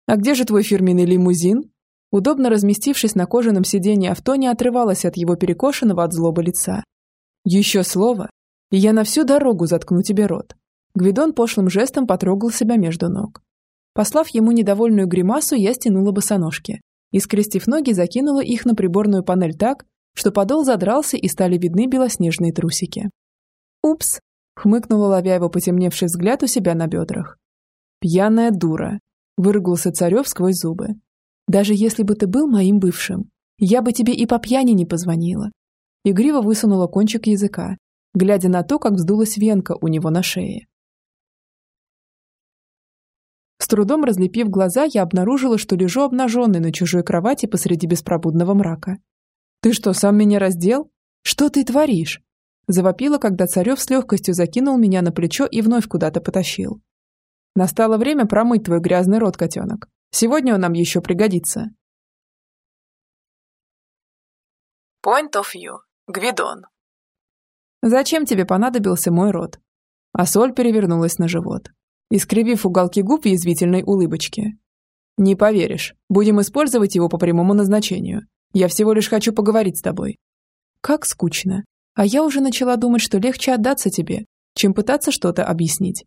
«А где же твой фирменный лимузин?» удобно разместившись на кожаном сиденье авто, не отрывалась от его перекошенного от злобы лица. «Еще слово, и я на всю дорогу заткну тебе рот». Гвидон пошлым жестом потрогал себя между ног. Послав ему недовольную гримасу, я стянула босоножки и, скрестив ноги, закинула их на приборную панель так, что подол задрался и стали видны белоснежные трусики. «Упс!» — хмыкнула, ловя его потемневший взгляд у себя на бедрах. «Пьяная дура!» — выругался Царев сквозь зубы, даже если бы ты был моим бывшим, я бы тебе и по пьяни не позвонила». Игриво высунула кончик языка, глядя на то, как вздулась венка у него на шее. С трудом разлепив глаза, я обнаружила, что лежу обнаженной на чужой кровати посреди беспробудного мрака. «Ты что, сам меня раздел? Что ты творишь?» Завопила, когда Царев с легкостью закинул меня на плечо и вновь куда-то потащил. «Настало время промыть твой грязный рот, котенок. Сегодня он нам еще пригодится. Point of view. Гвидон. Зачем тебе понадобился мой рот? А соль перевернулась на живот, искривив уголки губ язвительной улыбочке. Не поверишь, будем использовать его по прямому назначению. Я всего лишь хочу поговорить с тобой. Как скучно. А я уже начала думать, что легче отдаться тебе, чем пытаться что-то объяснить.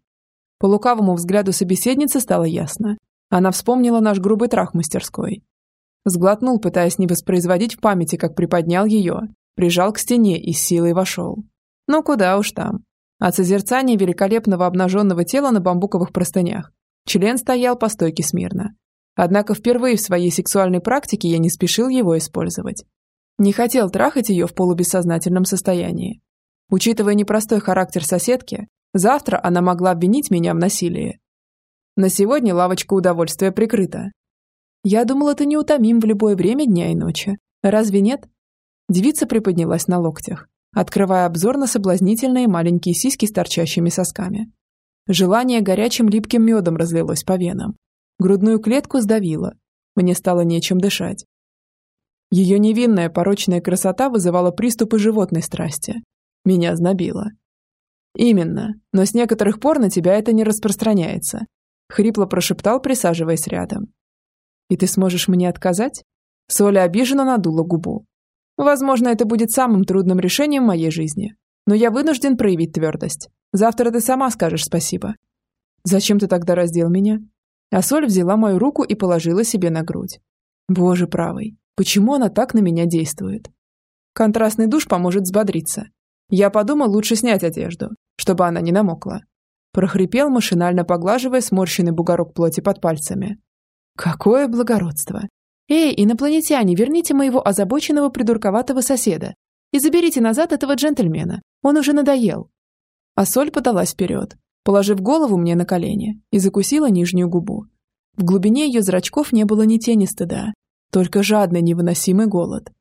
По лукавому взгляду собеседницы стало ясно. Она вспомнила наш грубый трах мастерской. Сглотнул, пытаясь не воспроизводить в памяти, как приподнял ее, прижал к стене и силой вошел. Ну куда уж там. От созерцания великолепного обнаженного тела на бамбуковых простынях член стоял по стойке смирно. Однако впервые в своей сексуальной практике я не спешил его использовать. Не хотел трахать ее в полубессознательном состоянии. Учитывая непростой характер соседки, завтра она могла обвинить меня в насилии. На сегодня лавочка удовольствия прикрыта. Я думала, ты неутомим в любое время дня и ночи. Разве нет? Девица приподнялась на локтях, открывая обзор на соблазнительные маленькие сиськи с торчащими сосками. Желание горячим липким медом разлилось по венам. Грудную клетку сдавило. Мне стало нечем дышать. Ее невинная порочная красота вызывала приступы животной страсти. Меня знобило. Именно, но с некоторых пор на тебя это не распространяется. Хрипло прошептал, присаживаясь рядом. «И ты сможешь мне отказать?» Соля обиженно надула губу. «Возможно, это будет самым трудным решением моей жизни. Но я вынужден проявить твердость. Завтра ты сама скажешь спасибо». «Зачем ты тогда раздел меня?» А Соль взяла мою руку и положила себе на грудь. «Боже правый, почему она так на меня действует?» Контрастный душ поможет взбодриться. Я подумал, лучше снять одежду, чтобы она не намокла прохрипел, машинально поглаживая сморщенный бугорок плоти под пальцами. Какое благородство! «Эй, инопланетяне, верните моего озабоченного придурковатого соседа и заберите назад этого джентльмена. Он уже надоел». А Соль подалась вперед, положив голову мне на колени и закусила нижнюю губу. В глубине ее зрачков не было ни тени стыда, только жадный невыносимый голод.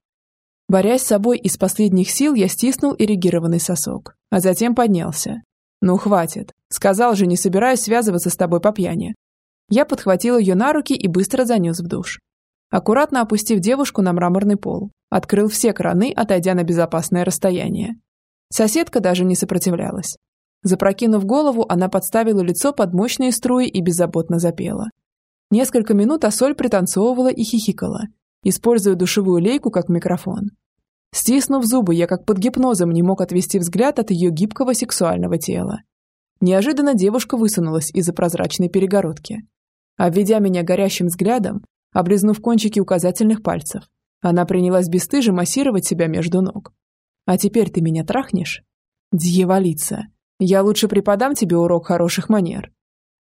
Борясь с собой из последних сил, я стиснул эрегированный сосок, а затем поднялся. «Ну, хватит. Сказал же, не собираюсь связываться с тобой по пьяни». Я подхватил ее на руки и быстро занес в душ. Аккуратно опустив девушку на мраморный пол, открыл все краны, отойдя на безопасное расстояние. Соседка даже не сопротивлялась. Запрокинув голову, она подставила лицо под мощные струи и беззаботно запела. Несколько минут Асоль пританцовывала и хихикала, используя душевую лейку как микрофон. Стиснув зубы, я как под гипнозом не мог отвести взгляд от ее гибкого сексуального тела. Неожиданно девушка высунулась из-за прозрачной перегородки. Обведя меня горящим взглядом, облизнув кончики указательных пальцев, она принялась бесстыже массировать себя между ног. «А теперь ты меня трахнешь?» «Дьяволица! Я лучше преподам тебе урок хороших манер».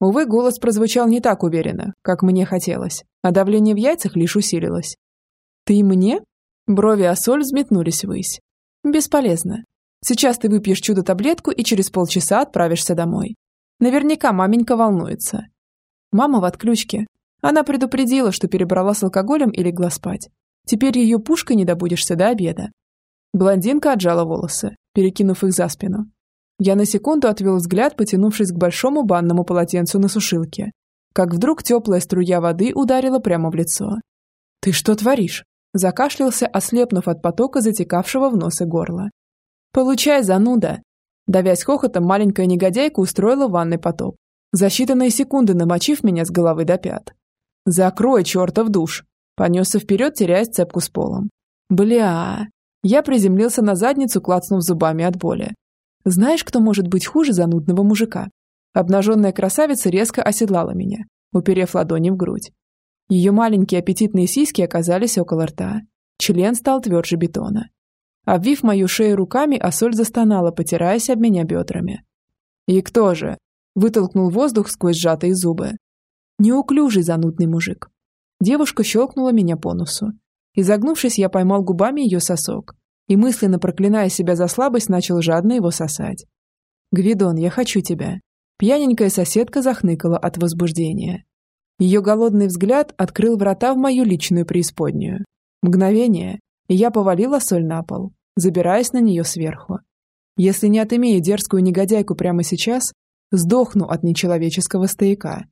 Увы, голос прозвучал не так уверенно, как мне хотелось, а давление в яйцах лишь усилилось. «Ты мне?» Брови Ассоль взметнулись ввысь. «Бесполезно. Сейчас ты выпьешь чудо-таблетку и через полчаса отправишься домой. Наверняка маменька волнуется. Мама в отключке. Она предупредила, что перебрала с алкоголем и легла спать. Теперь ее пушкой не добудешься до обеда». Блондинка отжала волосы, перекинув их за спину. Я на секунду отвел взгляд, потянувшись к большому банному полотенцу на сушилке. Как вдруг теплая струя воды ударила прямо в лицо. «Ты что творишь?» Закашлялся, ослепнув от потока, затекавшего в нос и горло. «Получай, зануда!» Давясь хохотом, маленькая негодяйка устроила ванный потоп, за считанные секунды намочив меня с головы до пят. «Закрой, чертов душ!» Понесся вперед, теряя цепку с полом. «Бля!» Я приземлился на задницу, клацнув зубами от боли. Знаешь, кто может быть хуже занудного мужика? Обнаженная красавица резко оседлала меня, уперев ладони в грудь. Ее маленькие аппетитные сиськи оказались около рта. Член стал тверже бетона. Обвив мою шею руками, Асоль застонала, потираясь об меня бедрами. «И кто же?» – вытолкнул воздух сквозь сжатые зубы. Неуклюжий занудный мужик. Девушка щелкнула меня по носу. Изогнувшись, я поймал губами ее сосок и, мысленно проклиная себя за слабость, начал жадно его сосать. «Гвидон, я хочу тебя». Пьяненькая соседка захныкала от возбуждения. Ее голодный взгляд открыл врата в мою личную преисподнюю. Мгновение, и я повалила соль на пол, забираясь на нее сверху. Если не отымею дерзкую негодяйку прямо сейчас, сдохну от нечеловеческого стояка.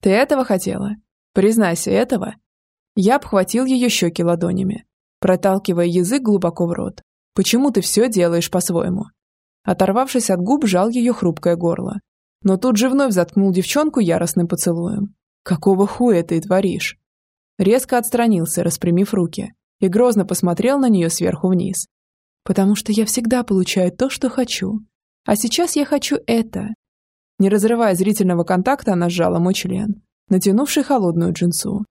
Ты этого хотела? Признайся, этого? Я обхватил ее щеки ладонями, проталкивая язык глубоко в рот. «Почему ты все делаешь по-своему?» Оторвавшись от губ, жал ее хрупкое горло. Но тут же вновь заткнул девчонку яростным поцелуем. «Какого хуя ты творишь?» Резко отстранился, распрямив руки, и грозно посмотрел на нее сверху вниз. «Потому что я всегда получаю то, что хочу. А сейчас я хочу это». Не разрывая зрительного контакта, она сжала мой член, натянувший холодную джинсу.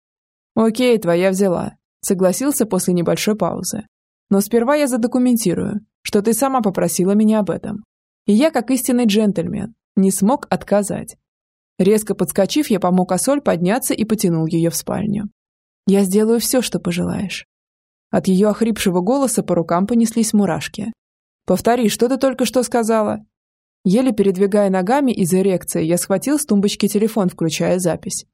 «Окей, твоя взяла. Согласился после небольшой паузы. Но сперва я задокументирую, что ты сама попросила меня об этом. И я, как истинный джентльмен, не смог отказать. Резко подскочив, я помог Асоль подняться и потянул ее в спальню. «Я сделаю все, что пожелаешь». От ее охрипшего голоса по рукам понеслись мурашки. «Повтори, что ты только что сказала?» Еле передвигая ногами из-за эрекции, я схватил с тумбочки телефон, включая запись.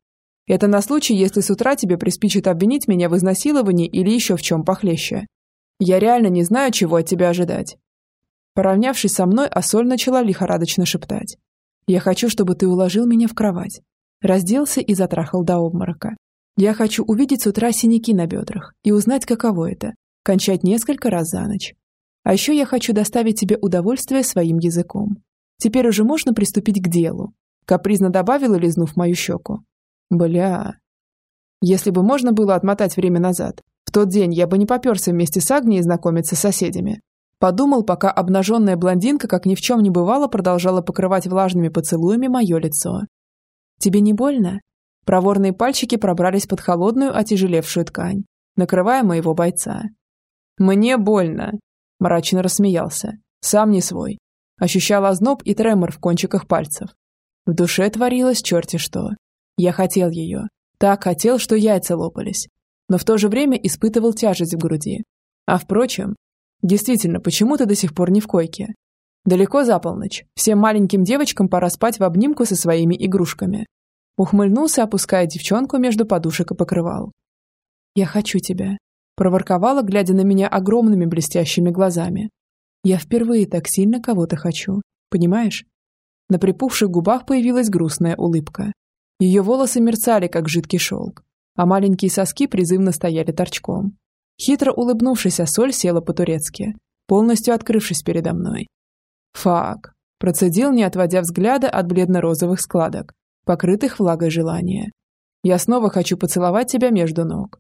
Это на случай, если с утра тебе приспичит обвинить меня в изнасиловании или еще в чем похлеще. Я реально не знаю, чего от тебя ожидать». Поравнявшись со мной, Асоль начала лихорадочно шептать. «Я хочу, чтобы ты уложил меня в кровать». Разделся и затрахал до обморока. «Я хочу увидеть с утра синяки на бедрах и узнать, каково это – кончать несколько раз за ночь. А еще я хочу доставить тебе удовольствие своим языком. Теперь уже можно приступить к делу», – капризно добавила, лизнув мою щеку. Бля. Если бы можно было отмотать время назад, в тот день я бы не поперся вместе с Агнией знакомиться с соседями. Подумал, пока обнаженная блондинка, как ни в чем не бывало, продолжала покрывать влажными поцелуями мое лицо. «Тебе не больно?» Проворные пальчики пробрались под холодную, отяжелевшую ткань, накрывая моего бойца. «Мне больно!» – мрачно рассмеялся. «Сам не свой». Ощущал озноб и тремор в кончиках пальцев. В душе творилось черти что. Я хотел ее. Так хотел, что яйца лопались. но в то же время испытывал тяжесть в груди. А впрочем, действительно, почему ты до сих пор не в койке? Далеко за полночь. Всем маленьким девочкам пора спать в обнимку со своими игрушками. Ухмыльнулся, опуская девчонку между подушек и покрывал. «Я хочу тебя», – проворковала, глядя на меня огромными блестящими глазами. «Я впервые так сильно кого-то хочу, понимаешь?» На припухших губах появилась грустная улыбка. Ее волосы мерцали, как жидкий шелк, а маленькие соски призывно стояли торчком. Хитро улыбнувшись, Соль села по-турецки, полностью открывшись передо мной. «Фак», – процедил, не отводя взгляда от бледно-розовых складок, покрытых влагой желания. «Я снова хочу поцеловать тебя между ног».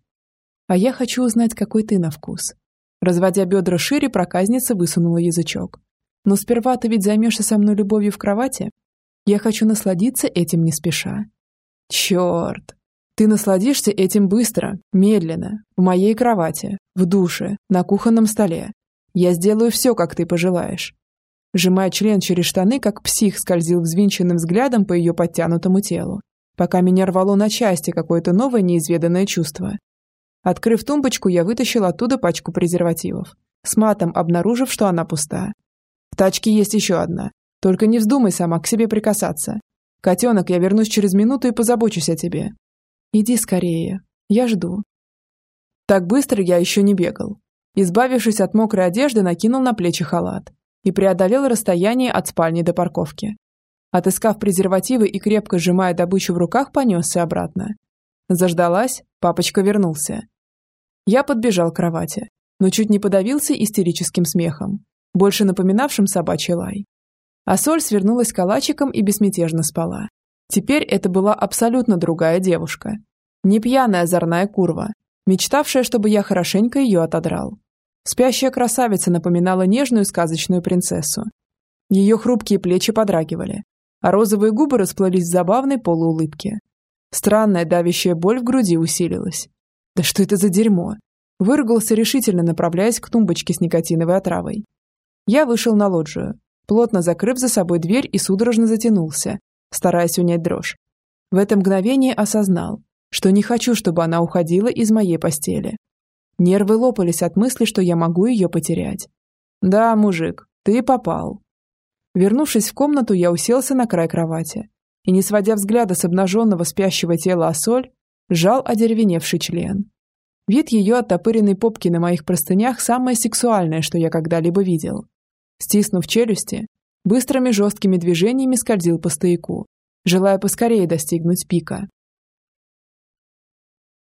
«А я хочу узнать, какой ты на вкус». Разводя бедра шире, проказница высунула язычок. Но сперва ты ведь займешься со мной любовью в кровати. Я хочу насладиться этим не спеша. Черт! Ты насладишься этим быстро, медленно, в моей кровати, в душе, на кухонном столе. Я сделаю все, как ты пожелаешь. Сжимая член через штаны, как псих скользил взвинченным взглядом по ее подтянутому телу, пока меня рвало на части какое-то новое неизведанное чувство. Открыв тумбочку, я вытащил оттуда пачку презервативов, с матом обнаружив, что она пуста. В тачке есть еще одна. Только не вздумай сама к себе прикасаться. Котенок, я вернусь через минуту и позабочусь о тебе. Иди скорее. Я жду. Так быстро я еще не бегал. Избавившись от мокрой одежды, накинул на плечи халат и преодолел расстояние от спальни до парковки. Отыскав презервативы и крепко сжимая добычу в руках, понесся обратно. Заждалась, папочка вернулся. Я подбежал к кровати, но чуть не подавился истерическим смехом, больше напоминавшим собачий лай. А Соль свернулась калачиком и безмятежно спала. Теперь это была абсолютно другая девушка. Не пьяная озорная курва, мечтавшая, чтобы я хорошенько ее отодрал. Спящая красавица напоминала нежную сказочную принцессу. Ее хрупкие плечи подрагивали, а розовые губы расплылись в забавной полуулыбке. Странная давящая боль в груди усилилась. Да что это за дерьмо? Выругался решительно, направляясь к тумбочке с никотиновой отравой. Я вышел на лоджию, плотно закрыв за собой дверь и судорожно затянулся, стараясь унять дрожь. В это мгновение осознал, что не хочу, чтобы она уходила из моей постели. Нервы лопались от мысли, что я могу ее потерять. «Да, мужик, ты попал». Вернувшись в комнату, я уселся на край кровати и, не сводя взгляда с обнаженного спящего тела Асоль, сжал одеревеневший член. Вид ее оттопыренной попки на моих простынях самое сексуальное, что я когда-либо видел. Стиснув челюсти, быстрыми жесткими движениями скользил по стояку, желая поскорее достигнуть пика.